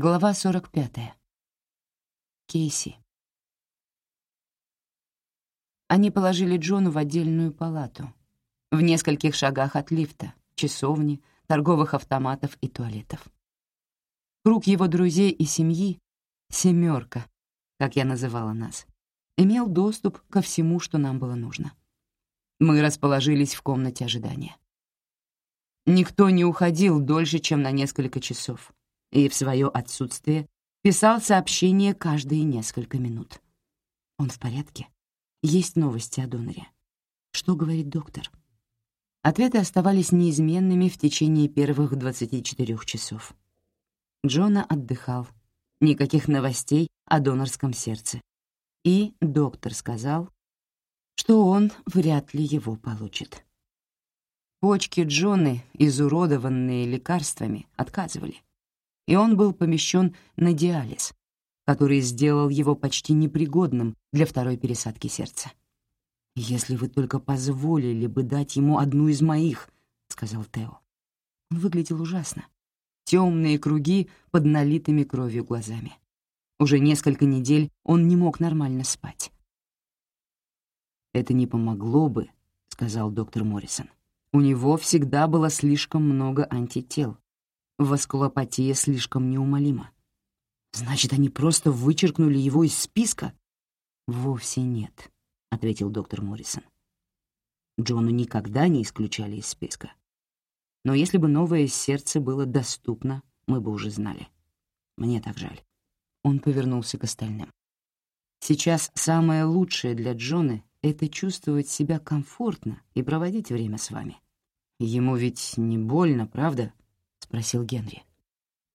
Глава 45. Кейси. Они положили Джону в отдельную палату, в нескольких шагах от лифта, часовни, торговых автоматов и туалетов. Круг его друзей и семьи — «семерка», как я называла нас, имел доступ ко всему, что нам было нужно. Мы расположились в комнате ожидания. Никто не уходил дольше, чем на несколько часов — и в свое отсутствие писал сообщение каждые несколько минут. Он в порядке? Есть новости о доноре. Что говорит доктор? Ответы оставались неизменными в течение первых 24 часов. Джона отдыхал. Никаких новостей о донорском сердце. И доктор сказал, что он вряд ли его получит. Почки Джоны, изуродованные лекарствами, отказывали и он был помещен на диализ, который сделал его почти непригодным для второй пересадки сердца. «Если вы только позволили бы дать ему одну из моих», — сказал Тео. Он выглядел ужасно. Темные круги под налитыми кровью глазами. Уже несколько недель он не мог нормально спать. «Это не помогло бы», — сказал доктор Моррисон. «У него всегда было слишком много антител, Васкулопатия слишком неумолима. Значит, они просто вычеркнули его из списка? Вовсе нет, ответил доктор Моррисон. Джону никогда не исключали из списка. Но если бы новое сердце было доступно, мы бы уже знали. Мне так жаль. Он повернулся к остальным. Сейчас самое лучшее для Джона — это чувствовать себя комфортно и проводить время с вами. Ему ведь не больно, правда? — спросил Генри.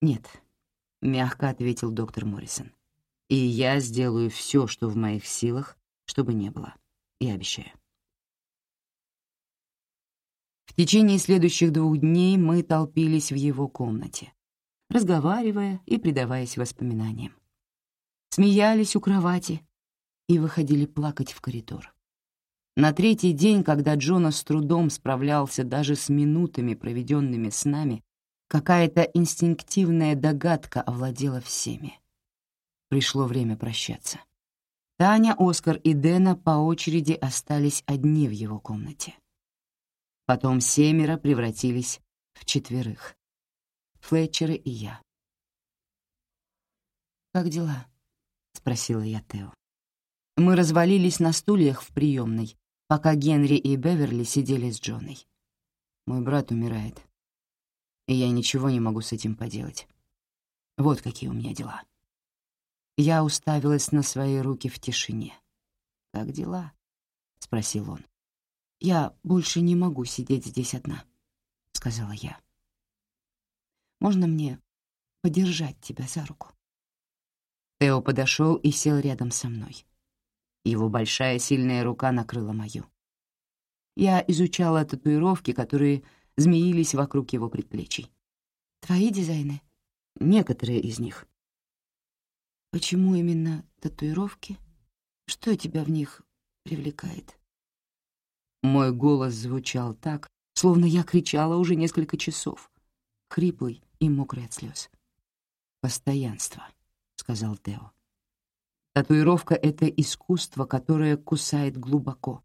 «Нет», — мягко ответил доктор Моррисон. «И я сделаю все, что в моих силах, чтобы не было. Я обещаю». В течение следующих двух дней мы толпились в его комнате, разговаривая и предаваясь воспоминаниям. Смеялись у кровати и выходили плакать в коридор. На третий день, когда Джона с трудом справлялся даже с минутами, проведенными с нами, Какая-то инстинктивная догадка овладела всеми. Пришло время прощаться. Таня, Оскар и Дэна по очереди остались одни в его комнате. Потом семеро превратились в четверых. Флетчеры и я. «Как дела?» — спросила я Тео. Мы развалились на стульях в приемной, пока Генри и Беверли сидели с Джоной. «Мой брат умирает», и я ничего не могу с этим поделать. Вот какие у меня дела. Я уставилась на свои руки в тишине. «Как дела?» — спросил он. «Я больше не могу сидеть здесь одна», — сказала я. «Можно мне подержать тебя за руку?» Тео подошел и сел рядом со мной. Его большая сильная рука накрыла мою. Я изучала татуировки, которые змеились вокруг его предплечий. «Твои дизайны?» «Некоторые из них». «Почему именно татуировки? Что тебя в них привлекает?» Мой голос звучал так, словно я кричала уже несколько часов, хриплый и мокрый от слез. «Постоянство», — сказал Тео. Татуировка — это искусство, которое кусает глубоко,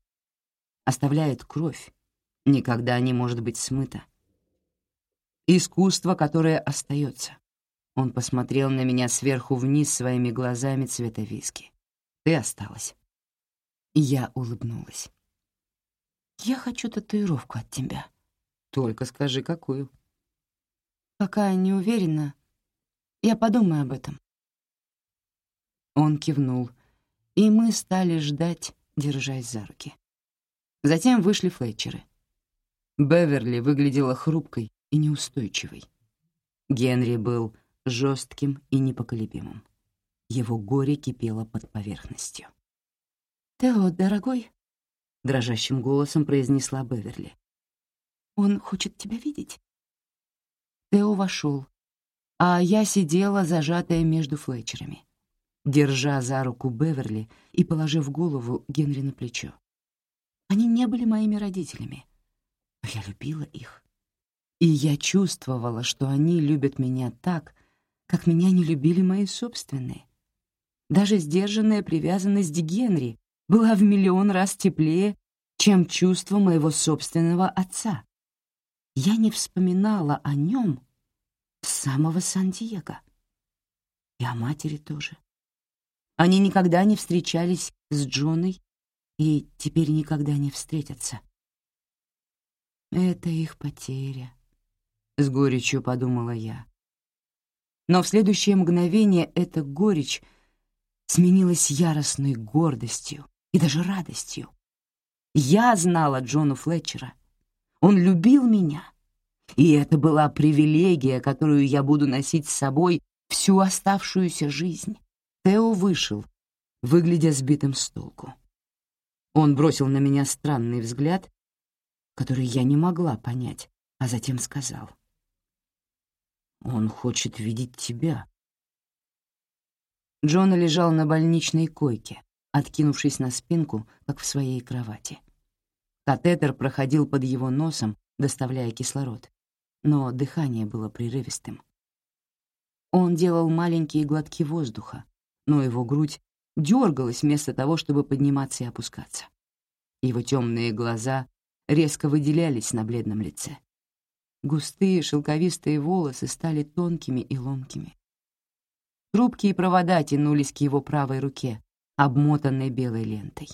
оставляет кровь, никогда не может быть смыто. Искусство, которое остается. Он посмотрел на меня сверху вниз своими глазами цвета виски. Ты осталась. Я улыбнулась. Я хочу татуировку от тебя. Только скажи, какую. Пока не уверена. Я подумаю об этом. Он кивнул, и мы стали ждать, держась за руки. Затем вышли Флетчеры. Беверли выглядела хрупкой и неустойчивой. Генри был жестким и непоколебимым. Его горе кипело под поверхностью. «Тео, дорогой», — дрожащим голосом произнесла Беверли. «Он хочет тебя видеть». Тео вошел, а я сидела, зажатая между Флетчерами, держа за руку Беверли и положив голову Генри на плечо. Они не были моими родителями, я любила их. И я чувствовала, что они любят меня так, как меня не любили мои собственные. Даже сдержанная привязанность Генри была в миллион раз теплее, чем чувство моего собственного отца. Я не вспоминала о нем с самого Сан-Диего. И о матери тоже. Они никогда не встречались с Джоной и теперь никогда не встретятся. Это их потеря, — с горечью подумала я. Но в следующее мгновение эта горечь сменилась яростной гордостью и даже радостью. Я знала Джона Флетчера. Он любил меня. И это была привилегия, которую я буду носить с собой всю оставшуюся жизнь. Тео вышел, выглядя сбитым с толку. Он бросил на меня странный взгляд, который я не могла понять, а затем сказал. «Он хочет видеть тебя». Джона лежал на больничной койке, откинувшись на спинку, как в своей кровати. Катетер проходил под его носом, доставляя кислород, но дыхание было прерывистым. Он делал маленькие глотки воздуха, но его грудь дергалась вместо того, чтобы подниматься и опускаться. Его темные глаза резко выделялись на бледном лице. Густые шелковистые волосы стали тонкими и ломкими. Трубки и провода тянулись к его правой руке, обмотанной белой лентой.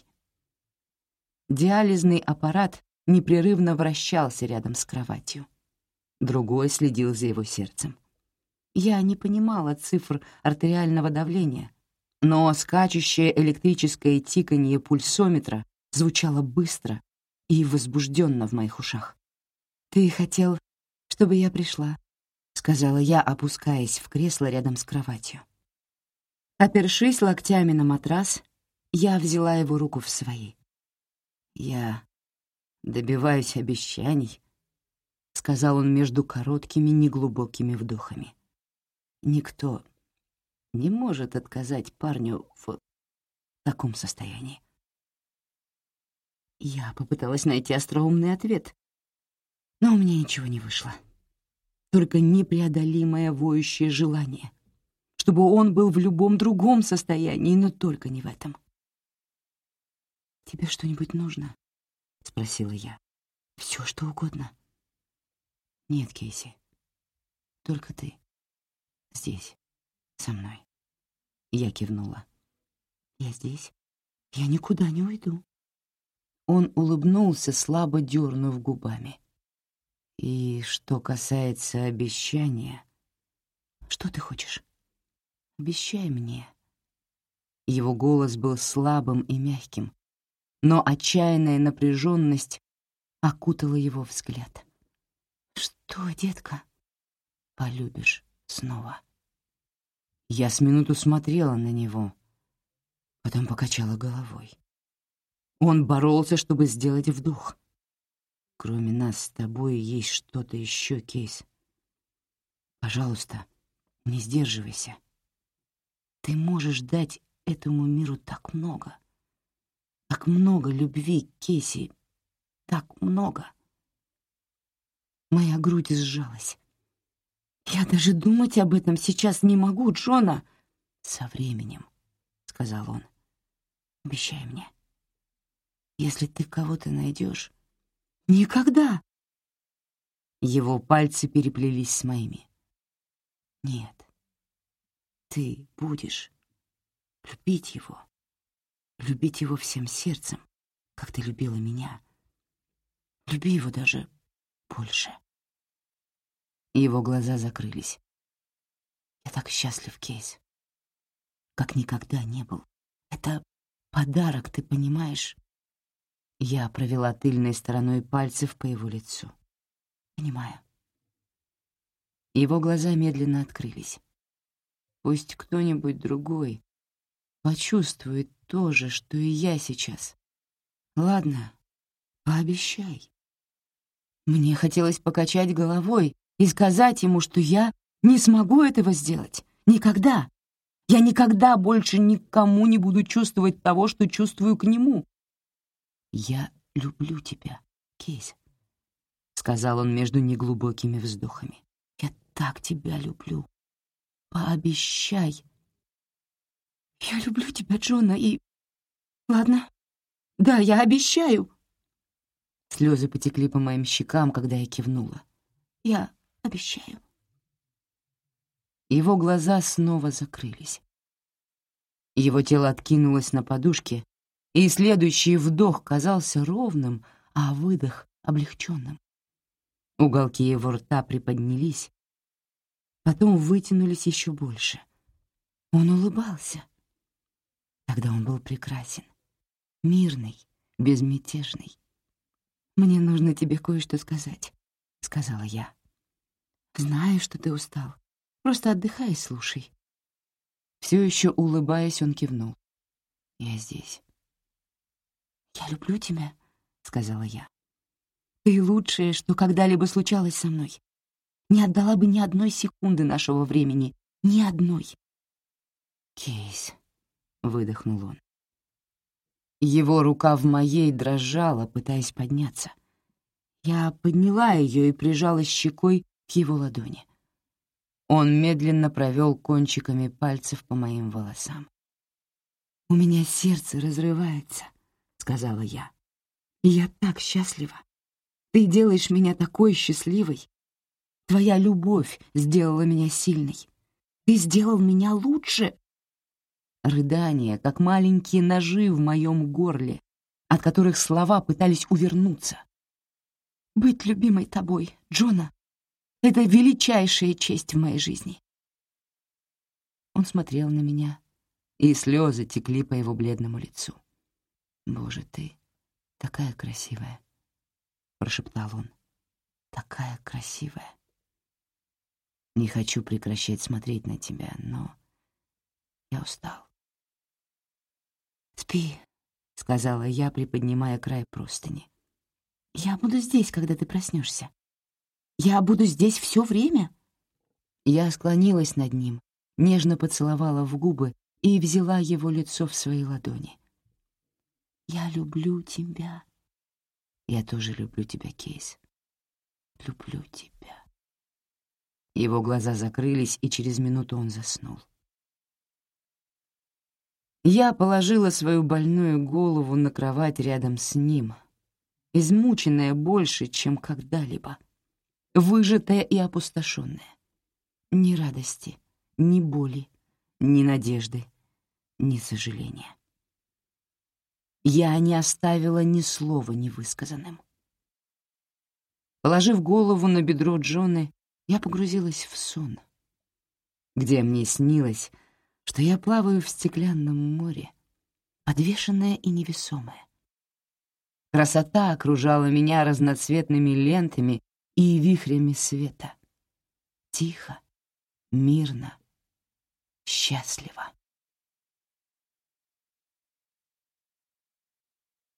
Диализный аппарат непрерывно вращался рядом с кроватью. Другой следил за его сердцем. Я не понимала цифр артериального давления, но скачущее электрическое тиканье пульсометра звучало быстро и возбужденно в моих ушах. «Ты хотел, чтобы я пришла», — сказала я, опускаясь в кресло рядом с кроватью. Опершись локтями на матрас, я взяла его руку в свои. «Я добиваюсь обещаний», — сказал он между короткими неглубокими вдохами. «Никто не может отказать парню в таком состоянии». Я попыталась найти остроумный ответ, но у меня ничего не вышло. Только непреодолимое воющее желание — чтобы он был в любом другом состоянии, но только не в этом. «Тебе что-нибудь нужно?» — спросила я. «Все, что угодно». «Нет, Кейси. Только ты. Здесь. Со мной». Я кивнула. «Я здесь. Я никуда не уйду». Он улыбнулся, слабо дернув губами. «И что касается обещания...» «Что ты хочешь?» Обещай мне». Его голос был слабым и мягким, но отчаянная напряженность окутала его взгляд. «Что, детка?» «Полюбишь снова». Я с минуту смотрела на него, потом покачала головой. Он боролся, чтобы сделать вдох. Кроме нас с тобой есть что-то еще, Кейс. Пожалуйста, не сдерживайся. Ты можешь дать этому миру так много. Так много любви, Кейси. Так много. Моя грудь сжалась. Я даже думать об этом сейчас не могу, Джона. Со временем, — сказал он. Обещай мне. Если ты кого-то найдешь... Никогда! Его пальцы переплелись с моими. Нет, ты будешь любить его, любить его всем сердцем, как ты любила меня. Люби его даже больше. Его глаза закрылись. Я так счастлив, Кейс. Как никогда не был. Это подарок, ты понимаешь? Я провела тыльной стороной пальцев по его лицу. Понимаю. Его глаза медленно открылись. Пусть кто-нибудь другой почувствует то же, что и я сейчас. Ладно, пообещай. Мне хотелось покачать головой и сказать ему, что я не смогу этого сделать. Никогда. Я никогда больше никому не буду чувствовать того, что чувствую к нему. «Я люблю тебя, Кейс», — сказал он между неглубокими вздохами. «Я так тебя люблю. пообещай. Я люблю тебя, Джона, и... Ладно. Да, я обещаю. Слезы потекли по моим щекам, когда я кивнула. Я обещаю. Его глаза снова закрылись. Его тело откинулось на подушке, и следующий вдох казался ровным, а выдох — облегченным. Уголки его рта приподнялись, потом вытянулись еще больше. Он улыбался. Тогда он был прекрасен, мирный, безмятежный. «Мне нужно тебе кое-что сказать», — сказала я. «Знаю, что ты устал. Просто отдыхай и слушай». Все еще улыбаясь, он кивнул. «Я здесь». «Я люблю тебя», — сказала я. «Ты лучшее, что когда-либо случалось со мной. Не отдала бы ни одной секунды нашего времени, ни одной». «Кейс», — выдохнул он. Его рука в моей дрожала, пытаясь подняться. Я подняла ее и прижала щекой к его ладони. Он медленно провел кончиками пальцев по моим волосам. «У меня сердце разрывается», — сказала я. «И я так счастлива. Ты делаешь меня такой счастливой. Твоя любовь сделала меня сильной. Ты сделал меня лучше». Рыдания, как маленькие ножи в моем горле, от которых слова пытались увернуться. «Быть любимой тобой, Джона, это величайшая честь в моей жизни». Он смотрел на меня, и слезы текли по его бледному лицу. «Боже, ты такая красивая», — прошептал он. «Такая красивая». Не хочу прекращать смотреть на тебя, но я устал. «Спи», — сказала я, приподнимая край простыни. «Я буду здесь, когда ты проснешься. Я буду здесь все время». Я склонилась над ним, нежно поцеловала в губы и взяла его лицо в свои ладони. «Я люблю тебя». «Я тоже люблю тебя, Кейс. Люблю тебя». Его глаза закрылись, и через минуту он заснул. Я положила свою больную голову на кровать рядом с ним, измученная больше, чем когда-либо, выжатая и опустошенная. Ни радости, ни боли, ни надежды, ни сожаления. Я не оставила ни слова невысказанным. Положив голову на бедро Джоны, я погрузилась в сон, где мне снилось, что я плаваю в стеклянном море, подвешенная и невесомая. Красота окружала меня разноцветными лентами и вихрями света. Тихо, мирно, счастливо.